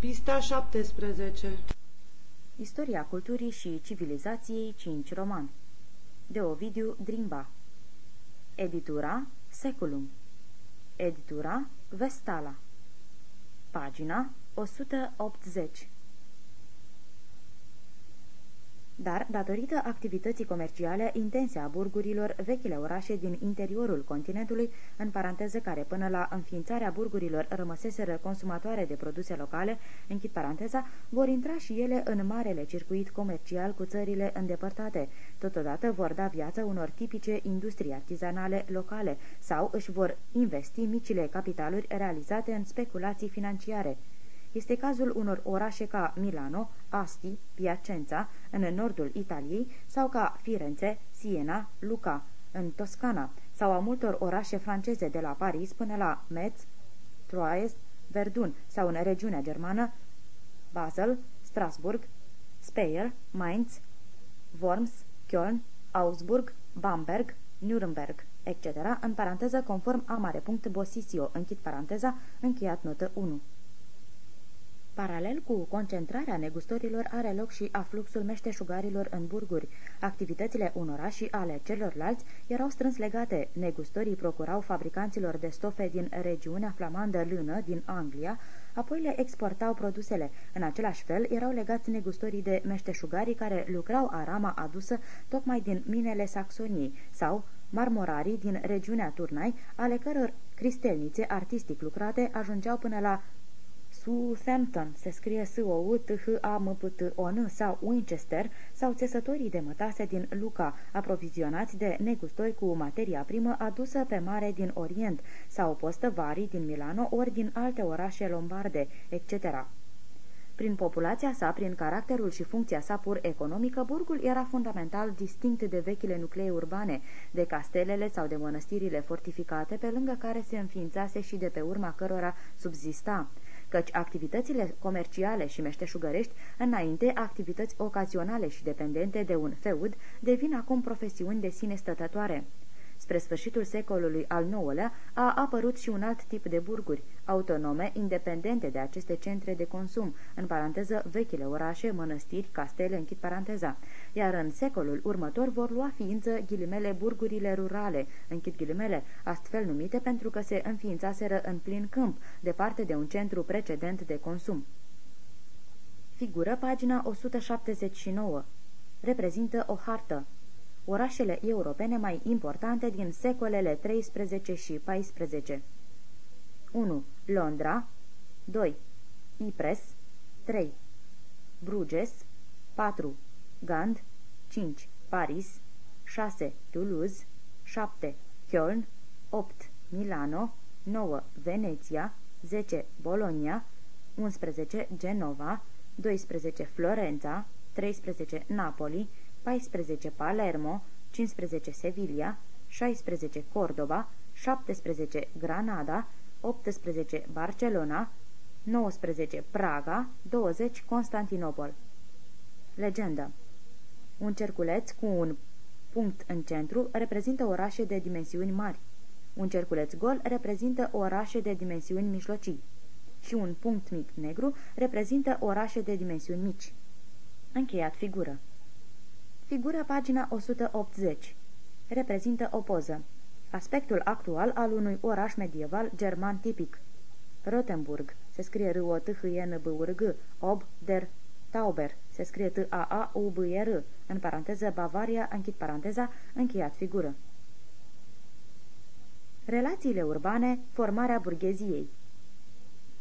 Pista 17 Istoria culturii și civilizației 5 roman De Ovidiu Drimba. Editura Seculum. Editura Vestala. Pagina 180 Dar, datorită activității comerciale intense a burgurilor, vechile orașe din interiorul continentului, în paranteză care până la înființarea burgurilor rămăseseră consumatoare de produse locale, închid paranteza, vor intra și ele în marele circuit comercial cu țările îndepărtate. Totodată vor da viață unor tipice industrii artizanale locale sau își vor investi micile capitaluri realizate în speculații financiare. Este cazul unor orașe ca Milano, Asti, Piacenza, în nordul Italiei, sau ca Firenze, Siena, Luca, în Toscana, sau a multor orașe franceze de la Paris până la Metz, Troyes, Verdun, sau în regiunea germană, Basel, Strasburg, Speyer, Mainz, Worms, Köln, Augsburg, Bamberg, Nuremberg, etc., în paranteză conform a mare punct Bosisio, închid paranteza, încheiat notă 1. Paralel cu concentrarea negustorilor are loc și afluxul meșteșugarilor în burguri. Activitățile unora și ale celorlalți erau strâns legate. Negustorii procurau fabricanților de stofe din regiunea flamandă lână din Anglia, apoi le exportau produsele. În același fel erau legați negustorii de meșteșugarii care lucrau arama adusă tocmai din minele Saxoniei sau marmorarii din regiunea Turnai, ale căror cristelnițe artistic lucrate ajungeau până la Southampton se scrie s o u t h a m p t o n sau Winchester sau țesătorii de mătase din Luca, aprovizionați de negustori cu materia primă adusă pe mare din Orient sau postăvarii din Milano ori din alte orașe lombarde, etc. Prin populația sa, prin caracterul și funcția sa pur economică, burgul era fundamental distinct de vechile nuclee urbane, de castelele sau de mănăstirile fortificate, pe lângă care se înființase și de pe urma cărora subzista căci activitățile comerciale și meșteșugărești, înainte activități ocazionale și dependente de un feud, devin acum profesiuni de sine stătătoare. Spre sfârșitul secolului al IX-lea a apărut și un alt tip de burguri, autonome, independente de aceste centre de consum, în paranteză vechile orașe, mănăstiri, castele, închid paranteza, iar în secolul următor vor lua ființă ghilimele burgurile rurale, închid ghilimele, astfel numite pentru că se înființaseră în plin câmp, departe de un centru precedent de consum. Figură pagina 179. Reprezintă o hartă orașele europene mai importante din secolele 13 și 14. 1. Londra 2. Ypres 3. Bruges 4. Gand 5. Paris 6. Toulouse 7. Köln 8. Milano 9. Veneția 10. Bologna 11. Genova 12. Florența 13. Napoli 14 Palermo, 15 Sevilla, 16 Córdoba, 17 Granada, 18 Barcelona, 19 Praga, 20 Constantinopol. Legendă Un cerculeț cu un punct în centru reprezintă orașe de dimensiuni mari. Un cerculeț gol reprezintă orașe de dimensiuni mijlocii. Și un punct mic negru reprezintă orașe de dimensiuni mici. Încheiat figură. Figură pagina 180. Reprezintă o poză. Aspectul actual al unui oraș medieval german tipic. Rotenburg. Se scrie r o t h e n b u r g Ob der Tauber. Se scrie t a a u b e r În paranteză Bavaria, închid paranteza, încheiat figură. Relațiile urbane, formarea burgheziei.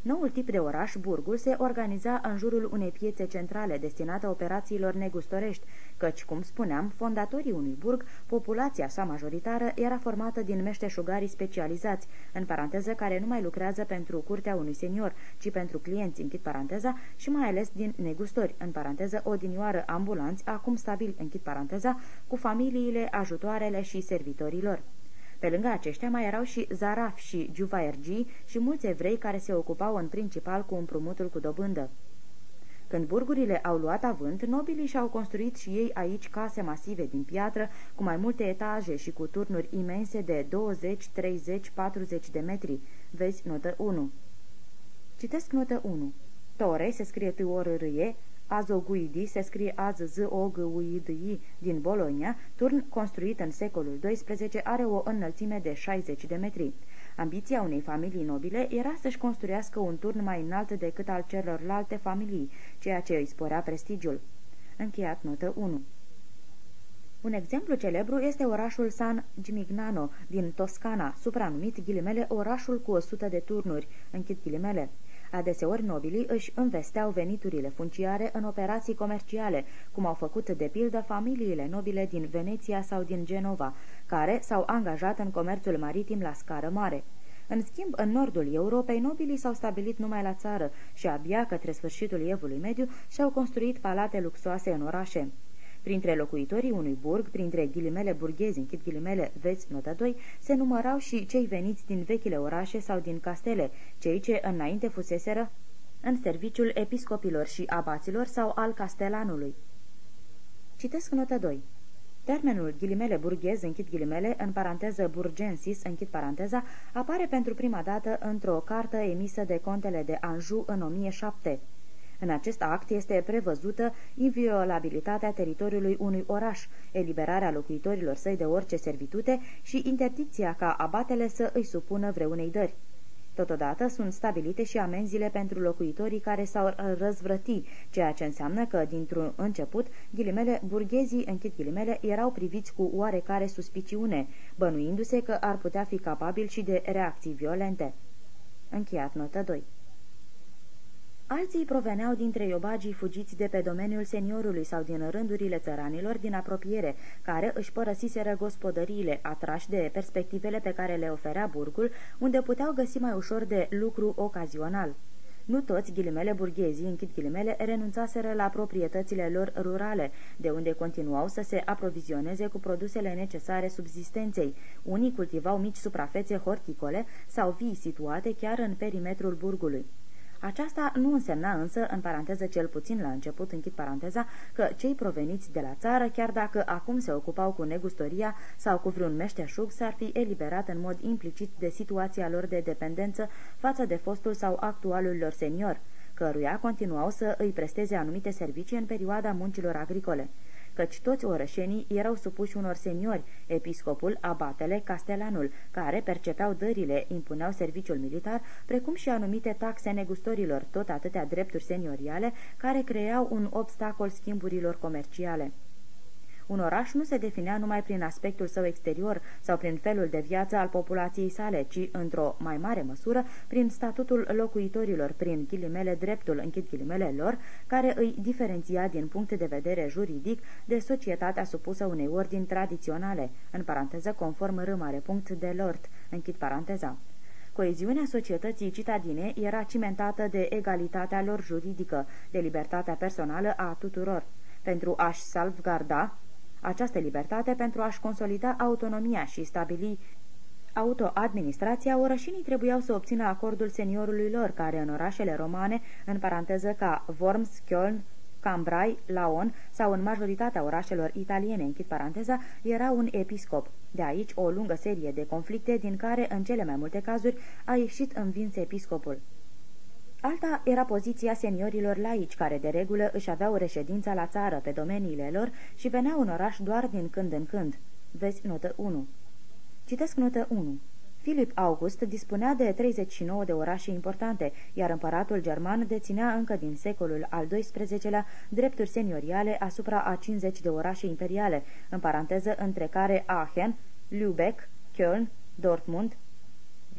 Noul tip de oraș, burgul, se organiza în jurul unei piețe centrale destinate operațiilor negustorești, căci, cum spuneam, fondatorii unui burg, populația sa majoritară era formată din meșteșugarii specializați, în paranteză care nu mai lucrează pentru curtea unui senior, ci pentru clienți, închid paranteza, și mai ales din negustori, în paranteză odinioară ambulanți, acum stabil, închid paranteza, cu familiile, ajutoarele și servitorilor. Pe lângă aceștia mai erau și zaraf și juvaergii și mulți evrei care se ocupau în principal cu împrumutul cu dobândă. Când burgurile au luat avânt, nobilii și-au construit și ei aici case masive din piatră, cu mai multe etaje și cu turnuri imense de 20, 30, 40 de metri. Vezi notă 1. Citesc notă 1. Tore se scrie t o r r e Azoguidi se scrie az z o g u i d i din Bologna, turn construit în secolul XII, are o înălțime de 60 de metri. Ambiția unei familii nobile era să-și construiască un turn mai înalt decât al celorlalte familii, ceea ce îi sporea prestigiul. Încheiat notă 1 un exemplu celebru este orașul San Gimignano din Toscana, supranumit ghilimele orașul cu 100 de turnuri, închid ghilimele. Adeseori nobilii își învesteau veniturile funciare în operații comerciale, cum au făcut de pildă familiile nobile din Veneția sau din Genova, care s-au angajat în comerțul maritim la scară mare. În schimb, în nordul Europei, nobilii s-au stabilit numai la țară și abia către sfârșitul evului mediu și-au construit palate luxoase în orașe. Printre locuitorii unui burg, printre ghilimele burghezi, închid ghilimele, veți nota 2, se numărau și cei veniți din vechile orașe sau din castele, cei ce înainte fuseseră în serviciul episcopilor și abaților sau al castelanului. Citesc notă 2. Termenul ghilimele burghez, închid ghilimele, în paranteză burgensis, închid paranteza, apare pentru prima dată într-o cartă emisă de contele de Anjou în 1007. În acest act este prevăzută inviolabilitatea teritoriului unui oraș, eliberarea locuitorilor săi de orice servitute și interdicția ca abatele să îi supună vreunei dări. Totodată sunt stabilite și amenziile pentru locuitorii care s-au răzvrăti, ceea ce înseamnă că, dintr-un început, ghilimele, burghezii, închid ghilimele, erau priviți cu oarecare suspiciune, bănuindu-se că ar putea fi capabil și de reacții violente. Încheiat notă 2 Alții proveneau dintre iobagii fugiți de pe domeniul seniorului sau din rândurile țăranilor din apropiere, care își părăsiseră gospodăriile, atrași de perspectivele pe care le oferea burgul, unde puteau găsi mai ușor de lucru ocazional. Nu toți ghilimele burghezii, închid ghilimele, renunțaseră la proprietățile lor rurale, de unde continuau să se aprovizioneze cu produsele necesare subzistenței. Unii cultivau mici suprafețe horticole sau vii situate chiar în perimetrul burgului. Aceasta nu însemna însă, în paranteză cel puțin la început, închid paranteza, că cei proveniți de la țară, chiar dacă acum se ocupau cu negustoria sau cu vreun meșteșug, s-ar fi eliberat în mod implicit de situația lor de dependență față de fostul sau actualul lor senior, căruia continuau să îi presteze anumite servicii în perioada muncilor agricole căci toți orășenii erau supuși unor seniori, episcopul, abatele, castelanul, care percepeau dările, impuneau serviciul militar, precum și anumite taxe negustorilor, tot atâtea drepturi senioriale, care creau un obstacol schimburilor comerciale. Un oraș nu se definea numai prin aspectul său exterior sau prin felul de viață al populației sale, ci, într-o mai mare măsură, prin statutul locuitorilor, prin ghilimele dreptul, închid ghilimele lor, care îi diferenția din punct de vedere juridic de societatea supusă unei ordini tradiționale, în paranteză conform râmare punct de lord, închid paranteza. Coeziunea societății citadine era cimentată de egalitatea lor juridică, de libertatea personală a tuturor. Pentru a-și salvgarda această libertate pentru a-și consolida autonomia și stabili autoadministrația, orășinii trebuiau să obțină acordul seniorului lor, care în orașele romane, în paranteză ca Worms, Köln, Cambrai, Laon sau în majoritatea orașelor italiene, închid paranteza, era un episcop. De aici o lungă serie de conflicte din care, în cele mai multe cazuri, a ieșit învins episcopul. Alta era poziția seniorilor laici, care de regulă își aveau reședința la țară pe domeniile lor și veneau în oraș doar din când în când. Vezi notă 1. Citesc notă 1. Filip August dispunea de 39 de orașe importante, iar împăratul german deținea încă din secolul al XII-lea drepturi senioriale asupra a 50 de orașe imperiale, în paranteză între care Aachen, Lübeck, Köln, Dortmund,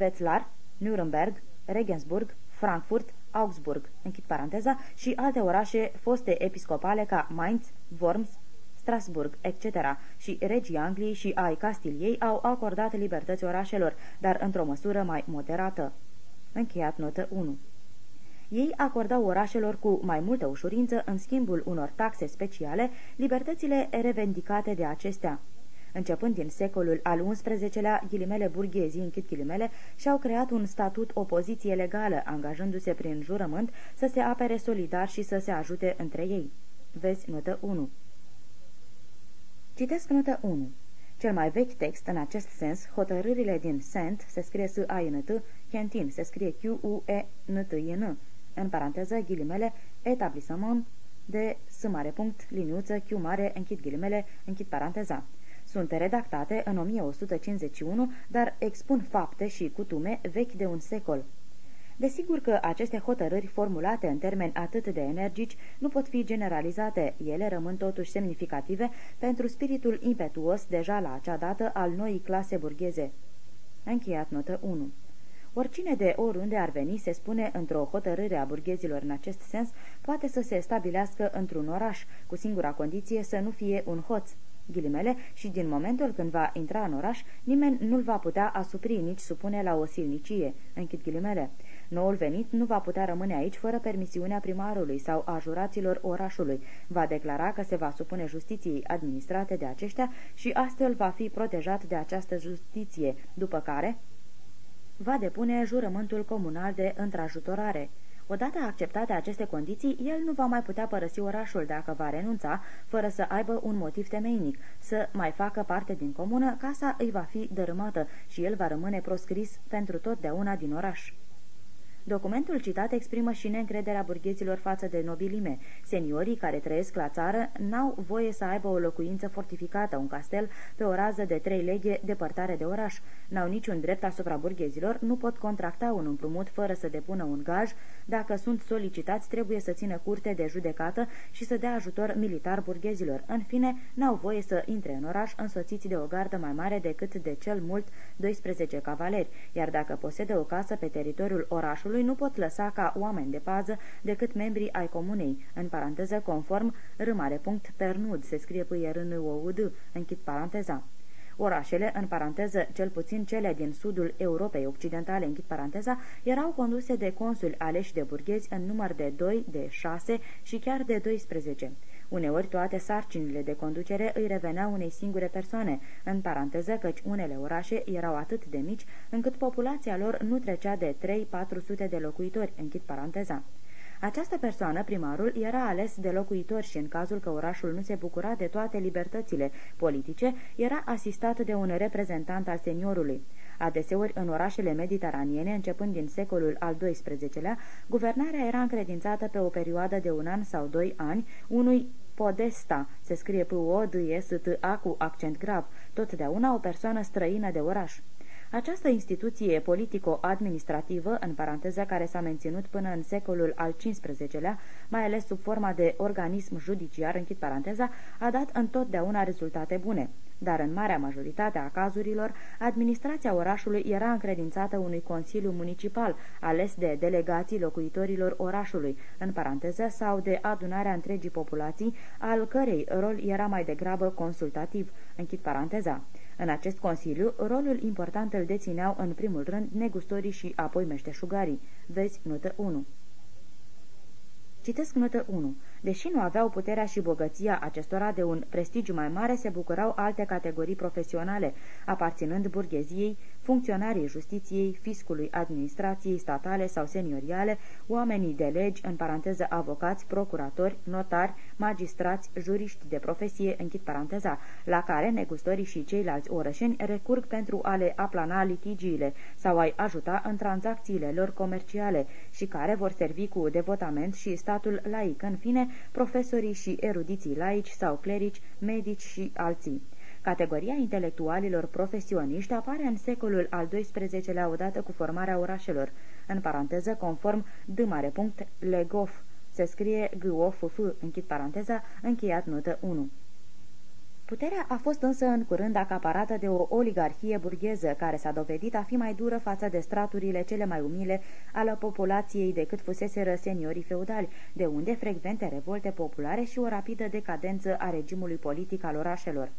Wetzlar, Nuremberg, Regensburg, Frankfurt, Augsburg, închid paranteza, și alte orașe foste episcopale ca Mainz, Worms, Strasburg, etc. și regii Angliei și ai Castiliei au acordat libertăți orașelor, dar într-o măsură mai moderată. Încheiat notă 1 ei acordau orașelor cu mai multă ușurință, în schimbul unor taxe speciale, libertățile revendicate de acestea. Începând din secolul al XI-lea, ghilimele burghezii, închid ghilimele, și-au creat un statut opoziție legală, angajându-se prin jurământ să se apere solidar și să se ajute între ei. Vezi notă 1. Citesc notă 1. Cel mai vechi text în acest sens, hotărârile din Sent, se scrie s a n t Kentin, se scrie q u e n t i n în paranteză ghilimele, etablissement de s mare punct, liniuță, Q mare, închid ghilimele, închid paranteza. Sunt redactate în 1151, dar expun fapte și cutume vechi de un secol. Desigur că aceste hotărâri formulate în termeni atât de energici nu pot fi generalizate, ele rămân totuși semnificative pentru spiritul impetuos deja la acea dată al noii clase burgheze. Încheiat notă 1 Oricine de oriunde ar veni, se spune într-o hotărâre a burghezilor în acest sens, poate să se stabilească într-un oraș, cu singura condiție să nu fie un hoț ghilimele, și din momentul când va intra în oraș, nimeni nu-l va putea asupri, nici supune la o silnicie, închid ghilimele. Noul venit nu va putea rămâne aici fără permisiunea primarului sau a juraților orașului. Va declara că se va supune justiției administrate de aceștia și astfel va fi protejat de această justiție, după care va depune jurământul comunal de întrajutorare. Odată acceptate aceste condiții, el nu va mai putea părăsi orașul dacă va renunța, fără să aibă un motiv temeinic, să mai facă parte din comună, casa îi va fi dărâmată și el va rămâne proscris pentru totdeauna din oraș. Documentul citat exprimă și neîncrederea burghezilor față de nobilime. Seniorii care trăiesc la țară n-au voie să aibă o locuință fortificată, un castel, pe o rază de trei leghe depărtare de oraș. N-au niciun drept asupra burghezilor, nu pot contracta un împrumut fără să depună un gaj. Dacă sunt solicitați, trebuie să țină curte de judecată și să dea ajutor militar burghezilor. În fine, n-au voie să intre în oraș însoțiți de o gardă mai mare decât de cel mult 12 cavaleri, iar dacă posedă o casă pe teritoriul orașului, statului nu pot lăsa ca oameni de pază decât membrii ai comunei, în paranteză conform râmare punct pernud, se scrie pâie rân o d, închid paranteza. Orașele, în paranteză, cel puțin cele din sudul Europei Occidentale, închid paranteza, erau conduse de consuli aleși de burghezi în număr de 2, de 6 și chiar de 12. Uneori toate sarcinile de conducere îi reveneau unei singure persoane, în paranteză căci unele orașe erau atât de mici încât populația lor nu trecea de 3-400 de locuitori, închid paranteza. Această persoană, primarul, era ales de locuitori și în cazul că orașul nu se bucura de toate libertățile politice, era asistat de un reprezentant al seniorului. Adeseori, în orașele mediteraniene, începând din secolul al XII-lea, guvernarea era încredințată pe o perioadă de un an sau doi ani unui podesta, se scrie p o d s t a cu accent grav, totdeauna o persoană străină de oraș. Această instituție politico-administrativă, în paranteză care s-a menținut până în secolul al XV-lea, mai ales sub forma de organism judiciar, închid paranteza, a dat întotdeauna rezultate bune dar în marea majoritate a cazurilor, administrația orașului era încredințată unui consiliu municipal, ales de delegații locuitorilor orașului, în paranteză, sau de adunarea întregii populații, al cărei rol era mai degrabă consultativ, închid paranteza. În acest consiliu, rolul important îl dețineau în primul rând negustorii și apoi meșteșugarii. Vezi notă 1. Citesc notă 1. Deși nu aveau puterea și bogăția acestora de un prestigiu mai mare, se bucurau alte categorii profesionale, aparținând burgheziei, funcționarii justiției, fiscului, administrației statale sau senioriale, oamenii de legi, în paranteză avocați, procuratori, notari, magistrați, juriști de profesie, închid paranteza, la care negustorii și ceilalți orășeni recurg pentru a le aplana litigiile sau a-i ajuta în tranzacțiile lor comerciale și care vor servi cu devotament și statul laic, în fine, profesorii și erudiții laici sau clerici, medici și alții. Categoria intelectualilor profesioniști apare în secolul al XII-lea odată cu formarea orașelor, în paranteză conform d mare punct legof, se scrie g o f f închid paranteza, încheiat notă 1. Puterea a fost însă în curând acaparată de o oligarhie burgheză, care s-a dovedit a fi mai dură față de straturile cele mai umile ale populației decât fuseseră seniorii feudali, de unde frecvente revolte populare și o rapidă decadență a regimului politic al orașelor.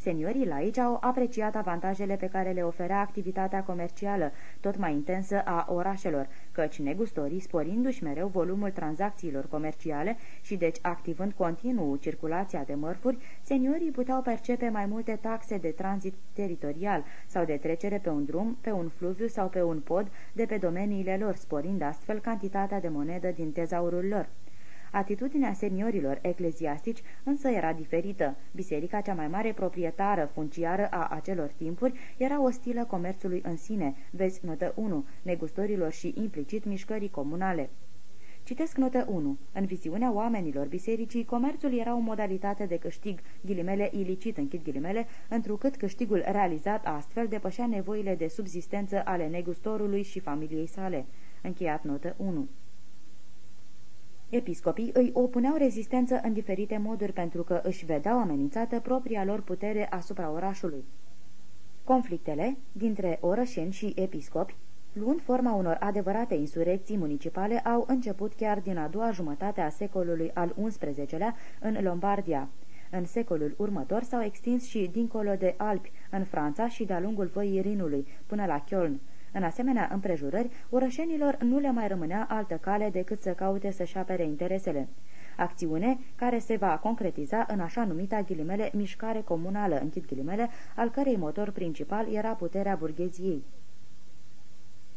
Seniorii laici au apreciat avantajele pe care le oferea activitatea comercială, tot mai intensă a orașelor, căci negustorii, sporindu-și mereu volumul tranzacțiilor comerciale și deci activând continuu circulația de mărfuri, seniorii puteau percepe mai multe taxe de tranzit teritorial sau de trecere pe un drum, pe un fluviu sau pe un pod de pe domeniile lor, sporind astfel cantitatea de monedă din tezaurul lor. Atitudinea seniorilor ecleziastici însă era diferită. Biserica cea mai mare proprietară funciară a acelor timpuri era ostilă comerțului în sine, vezi notă 1, negustorilor și implicit mișcării comunale. Citesc notă 1. În viziunea oamenilor bisericii, comerțul era o modalitate de câștig, ghilimele ilicit, închid ghilimele, întrucât câștigul realizat astfel depășea nevoile de subzistență ale negustorului și familiei sale. Încheiat notă 1. Episcopii îi opuneau rezistență în diferite moduri pentru că își vedeau amenințată propria lor putere asupra orașului. Conflictele dintre orășeni și episcopi, luând forma unor adevărate insurecții municipale, au început chiar din a doua jumătate a secolului al XI-lea în Lombardia. În secolul următor s-au extins și dincolo de Alpi, în Franța și de-a lungul văii Rinului, până la Köln. În asemenea împrejurări, orășenilor nu le mai rămânea altă cale decât să caute să-și apere interesele. Acțiune care se va concretiza în așa numita ghilimele mișcare comunală, închid ghilimele, al cărei motor principal era puterea burgheziei.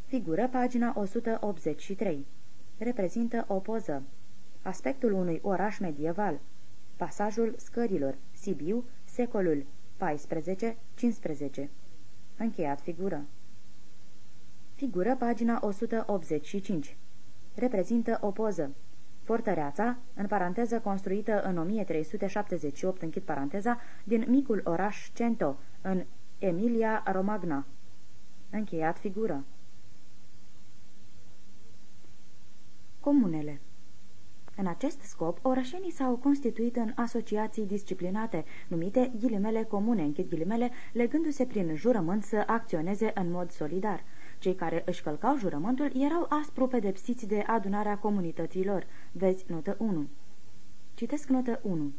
Figură pagina 183. Reprezintă o poză. Aspectul unui oraș medieval. Pasajul scărilor. Sibiu, secolul 14-15. Încheiat figură. Figură pagina 185. Reprezintă o poză. Fortăreața, în paranteză construită în 1378, închid paranteza, din micul oraș Cento, în Emilia Romagna. Încheiat figură. Comunele în acest scop, orășenii s-au constituit în asociații disciplinate, numite ghilimele comune, închid ghilimele, legându-se prin jurământ să acționeze în mod solidar. Cei care își călcau jurământul erau aspru pedepsiți de adunarea comunităților. Vezi notă 1. Citesc notă 1.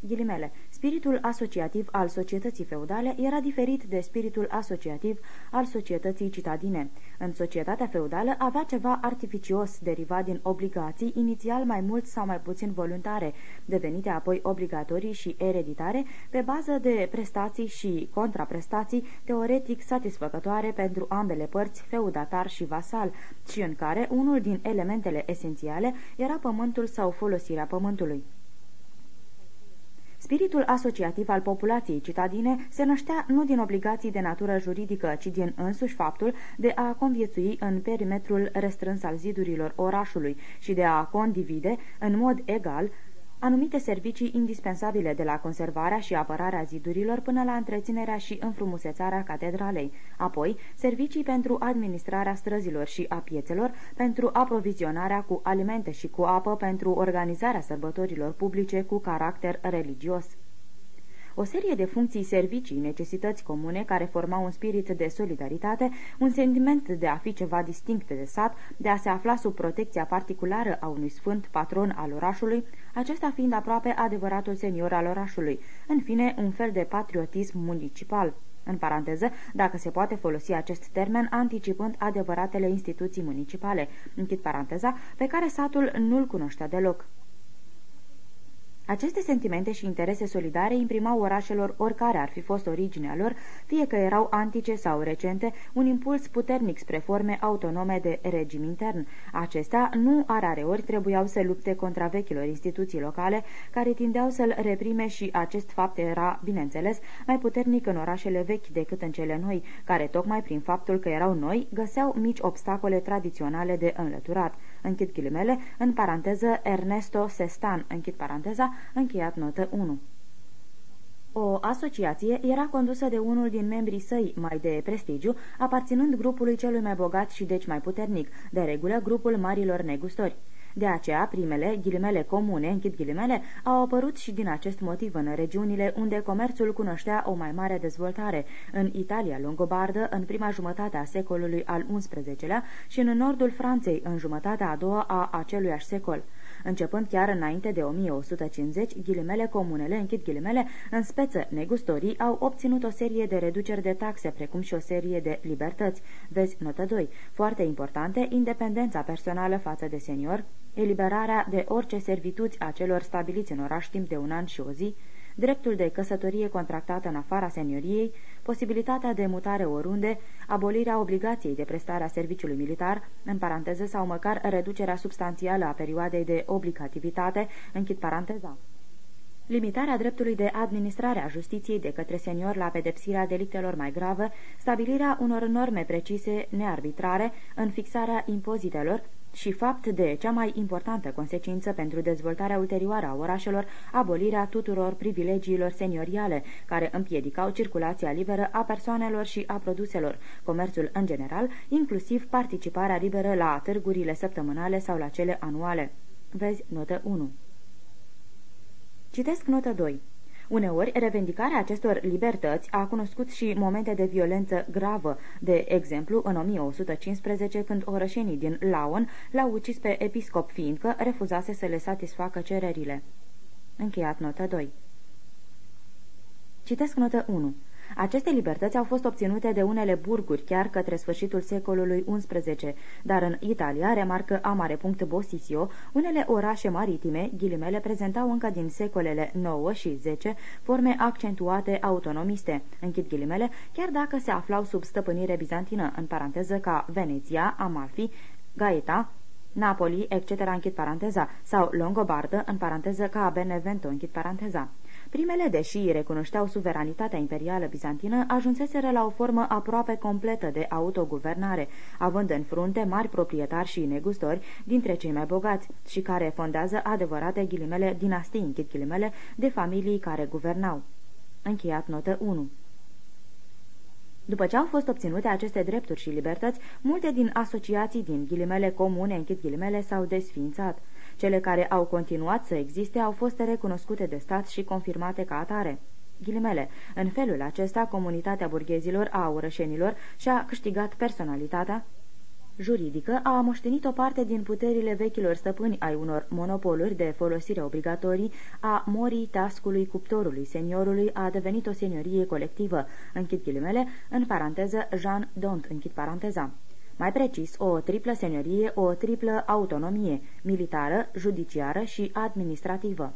Ghilimele, spiritul asociativ al societății feudale era diferit de spiritul asociativ al societății citadine. În societatea feudală avea ceva artificios derivat din obligații, inițial mai mult sau mai puțin voluntare, devenite apoi obligatorii și ereditare, pe bază de prestații și contraprestații teoretic satisfăcătoare pentru ambele părți, feudatar și vasal, și în care unul din elementele esențiale era pământul sau folosirea pământului. Spiritul asociativ al populației citadine se năștea nu din obligații de natură juridică, ci din însuși faptul de a conviețui în perimetrul restrâns al zidurilor orașului și de a condivide în mod egal anumite servicii indispensabile de la conservarea și apărarea zidurilor până la întreținerea și înfrumusețarea catedralei, apoi servicii pentru administrarea străzilor și a piețelor, pentru aprovizionarea cu alimente și cu apă, pentru organizarea sărbătorilor publice cu caracter religios. O serie de funcții, servicii, necesități comune care formau un spirit de solidaritate, un sentiment de a fi ceva distinct de sat, de a se afla sub protecția particulară a unui sfânt patron al orașului, acesta fiind aproape adevăratul senior al orașului, în fine un fel de patriotism municipal. În paranteză, dacă se poate folosi acest termen anticipând adevăratele instituții municipale, închid paranteza, pe care satul nu-l cunoștea deloc. Aceste sentimente și interese solidare imprimau orașelor, oricare ar fi fost originea lor, fie că erau antice sau recente, un impuls puternic spre forme autonome de regim intern. Acestea nu ori trebuiau să lupte contra vechilor instituții locale, care tindeau să-l reprime și acest fapt era, bineînțeles, mai puternic în orașele vechi decât în cele noi, care, tocmai prin faptul că erau noi, găseau mici obstacole tradiționale de înlăturat închid ghilimele, în paranteză Ernesto Sestan, închid paranteza, încheiat notă 1. O asociație era condusă de unul din membrii săi mai de prestigiu, aparținând grupului celui mai bogat și deci mai puternic, de regulă grupul marilor negustori. De aceea, primele, ghilimele comune, închid ghilimele, au apărut și din acest motiv în regiunile unde comerțul cunoștea o mai mare dezvoltare, în Italia longobardă, în prima jumătate a secolului al XI-lea și în nordul Franței, în jumătatea a doua a aceluiași secol. Începând chiar înainte de 1150, ghilimele comunele, închid ghilimele, în speță negustorii, au obținut o serie de reduceri de taxe, precum și o serie de libertăți. Vezi notă 2. Foarte importante, independența personală față de senior, eliberarea de orice servituți a celor stabiliți în oraș timp de un an și o zi, dreptul de căsătorie contractată în afara senioriei, posibilitatea de mutare oriunde, abolirea obligației de prestare a serviciului militar, în paranteză sau măcar reducerea substanțială a perioadei de obligativitate, închid paranteza. Limitarea dreptului de administrare a justiției de către senior la pedepsirea delictelor mai grave, stabilirea unor norme precise, nearbitrare, în fixarea impozitelor, și fapt de cea mai importantă consecință pentru dezvoltarea ulterioară a orașelor, abolirea tuturor privilegiilor senioriale, care împiedicau circulația liberă a persoanelor și a produselor, comerțul în general, inclusiv participarea liberă la târgurile săptămânale sau la cele anuale. Vezi notă 1. Citesc notă 2. Uneori, revendicarea acestor libertăți a cunoscut și momente de violență gravă, de exemplu în 1115 când orășenii din Laon l-au ucis pe episcop fiindcă refuzase să le satisfacă cererile. Încheiat notă 2 Citesc notă 1. Aceste libertăți au fost obținute de unele burguri chiar către sfârșitul secolului XI, dar în Italia, remarcă Amare. Bosisio, unele orașe maritime, ghilimele, prezentau încă din secolele 9 și 10 forme accentuate autonomiste, închid ghilimele, chiar dacă se aflau sub stăpânire bizantină, în paranteză ca Veneția, Amalfi, Gaeta, Napoli, etc., închid paranteza, sau Longobardă, în paranteză ca Benevento, închid paranteza. Primele, deși recunoșteau suveranitatea imperială bizantină, ajunseseră la o formă aproape completă de autoguvernare, având în frunte mari proprietari și negustori dintre cei mai bogați și care fondează adevărate ghilimele dinastii, închid ghilimele, de familii care guvernau. Încheiat notă 1 după ce au fost obținute aceste drepturi și libertăți, multe din asociații din ghilimele comune, închid ghilimele, s-au desfințat. Cele care au continuat să existe au fost recunoscute de stat și confirmate ca atare. Ghilimele. În felul acesta, comunitatea burghezilor a orășenilor și-a câștigat personalitatea juridică, a moștenit o parte din puterile vechilor stăpâni ai unor monopoluri de folosire obligatorii a morii tascului cuptorului seniorului a devenit o seniorie colectivă, închid ghilimele, în paranteză Jean Dont, închid paranteza. Mai precis, o triplă seniorie, o triplă autonomie, militară, judiciară și administrativă.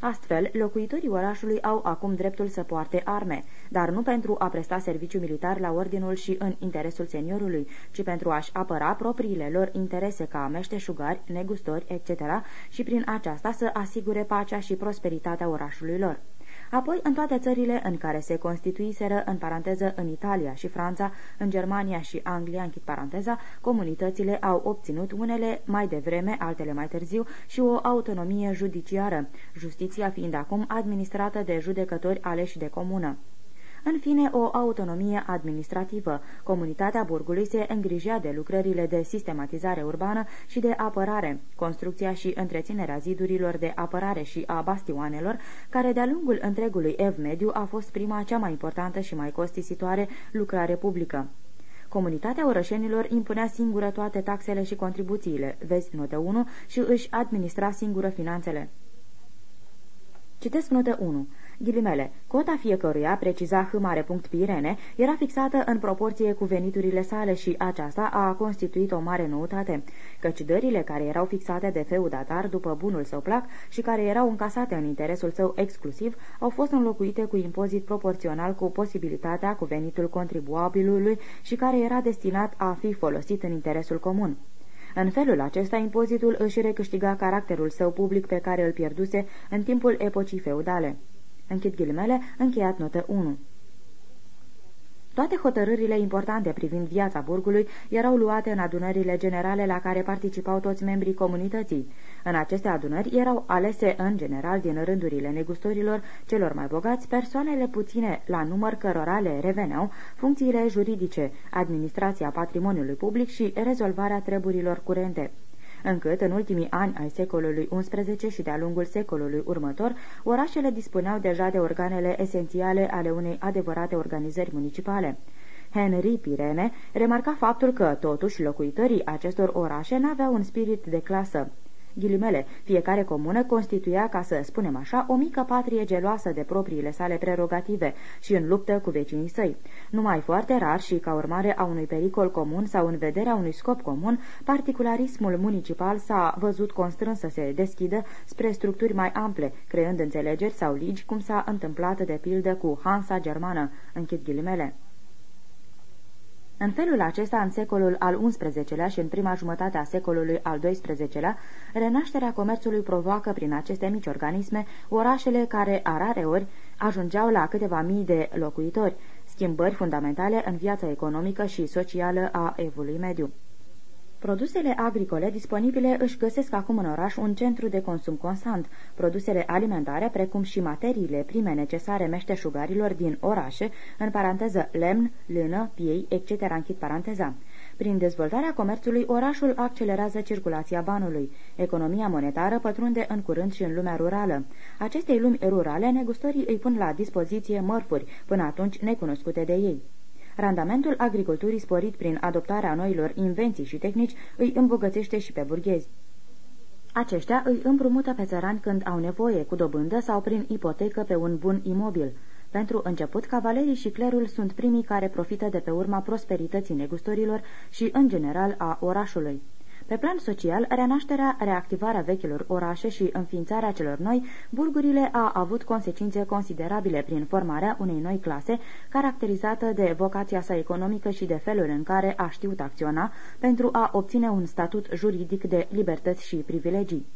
Astfel, locuitorii orașului au acum dreptul să poarte arme, dar nu pentru a presta serviciu militar la ordinul și în interesul seniorului, ci pentru a-și apăra propriile lor interese ca meșteșugari, negustori, etc. și prin aceasta să asigure pacea și prosperitatea orașului lor. Apoi, în toate țările în care se constituiseră, în paranteză, în Italia și Franța, în Germania și Anglia, închid paranteza, comunitățile au obținut unele mai devreme, altele mai târziu, și o autonomie judiciară, justiția fiind acum administrată de judecători aleși de comună. În fine, o autonomie administrativă. Comunitatea burgului se îngrijea de lucrările de sistematizare urbană și de apărare, construcția și întreținerea zidurilor de apărare și a bastioanelor, care de-a lungul întregului ev mediu a fost prima cea mai importantă și mai costisitoare lucrare publică. Comunitatea orășenilor impunea singură toate taxele și contribuțiile, vezi notă 1, și își administra singură finanțele. Citesc notă 1. Ghilimele, cota fiecăruia, preciza Pirene, era fixată în proporție cu veniturile sale și aceasta a constituit o mare noutate, căci dările care erau fixate de feudatar după bunul său plac și care erau încasate în interesul său exclusiv, au fost înlocuite cu impozit proporțional cu posibilitatea cu venitul contribuabilului și care era destinat a fi folosit în interesul comun. În felul acesta, impozitul își recâștiga caracterul său public pe care îl pierduse în timpul epocii feudale. Închid ghilimele, încheiat notă 1. Toate hotărârile importante privind viața burgului erau luate în adunările generale la care participau toți membrii comunității. În aceste adunări erau alese în general din rândurile negustorilor celor mai bogați persoanele puține la număr cărora le reveneau funcțiile juridice, administrația patrimoniului public și rezolvarea treburilor curente încât în ultimii ani ai secolului XI și de-a lungul secolului următor, orașele dispuneau deja de organele esențiale ale unei adevărate organizări municipale. Henry Pirene remarca faptul că, totuși, locuitorii acestor orașe n-aveau un spirit de clasă. Ghilimele, fiecare comună constituia, ca să spunem așa, o mică patrie geloasă de propriile sale prerogative și în luptă cu vecinii săi. Numai foarte rar și ca urmare a unui pericol comun sau în vederea unui scop comun, particularismul municipal s-a văzut constrâns să se deschidă spre structuri mai ample, creând înțelegeri sau ligi, cum s-a întâmplat de pildă cu Hansa Germană, închid ghilimele. În felul acesta, în secolul al XI-lea și în prima jumătate a secolului al XII-lea, renașterea comerțului provoacă prin aceste mici organisme orașele care, a rare ori, ajungeau la câteva mii de locuitori, schimbări fundamentale în viața economică și socială a evului mediu. Produsele agricole disponibile își găsesc acum în oraș un centru de consum constant. Produsele alimentare, precum și materiile prime necesare meșteșugarilor din orașe, în paranteză lemn, lână, piei, etc., închid paranteza. Prin dezvoltarea comerțului, orașul accelerează circulația banului. Economia monetară pătrunde în curând și în lumea rurală. Acestei lumi rurale, negustorii îi pun la dispoziție mărfuri, până atunci necunoscute de ei. Randamentul agriculturii sporit prin adoptarea noilor invenții și tehnici îi îmbogățește și pe burghezi. Aceștia îi împrumută pe țărani când au nevoie, cu dobândă sau prin ipotecă pe un bun imobil. Pentru început, cavalerii și clerul sunt primii care profită de pe urma prosperității negustorilor și, în general, a orașului. Pe plan social, renașterea, reactivarea vechilor orașe și înființarea celor noi, burgurile a avut consecințe considerabile prin formarea unei noi clase, caracterizată de vocația sa economică și de felul în care a știut acționa pentru a obține un statut juridic de libertăți și privilegii.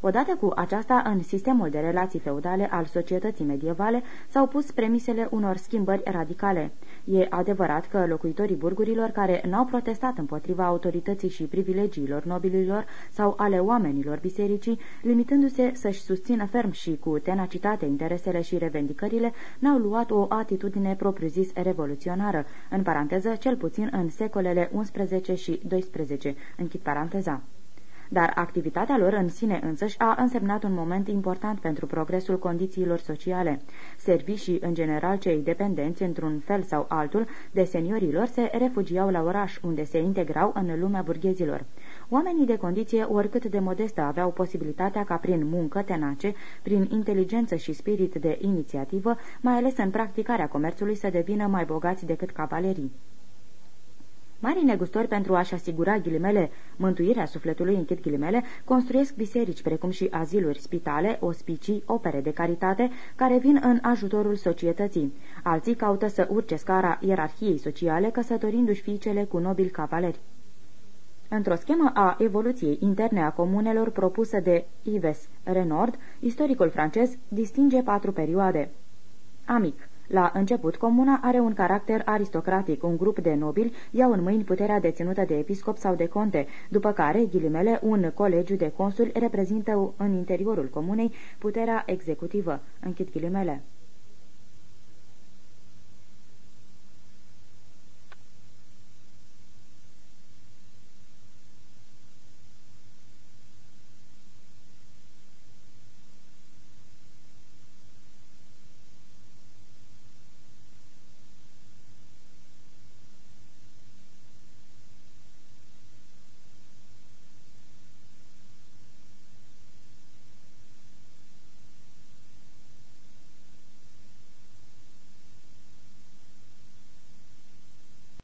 Odată cu aceasta, în sistemul de relații feudale al societății medievale s-au pus premisele unor schimbări radicale. E adevărat că locuitorii burgurilor care n-au protestat împotriva autorității și privilegiilor nobililor sau ale oamenilor bisericii, limitându-se să-și susțină ferm și cu tenacitate interesele și revendicările, n-au luat o atitudine propriu-zis revoluționară, în paranteză cel puțin în secolele 11 și 12, închid paranteza dar activitatea lor în sine însăși a însemnat un moment important pentru progresul condițiilor sociale. Servișii, în general cei dependenți într-un fel sau altul de seniorilor, se refugiau la oraș, unde se integrau în lumea burghezilor. Oamenii de condiție, oricât de modestă, aveau posibilitatea ca prin muncă tenace, prin inteligență și spirit de inițiativă, mai ales în practicarea comerțului, să devină mai bogați decât cavalerii. Mari negustori pentru a-și asigura ghilimele mântuirea sufletului, închid ghilimele, construiesc biserici precum și aziluri, spitale, ospicii, opere de caritate care vin în ajutorul societății. Alții caută să urce scara ierarhiei sociale căsătorindu-și fiicele cu nobili cavaleri. Într-o schemă a evoluției interne a comunelor propusă de Yves Renord, istoricul francez distinge patru perioade. Amic la început, comuna are un caracter aristocratic, un grup de nobili iau în mâini puterea deținută de episcop sau de conte, după care, ghilimele, un colegiu de consuli reprezintă în interiorul comunei puterea executivă. Închid ghilimele.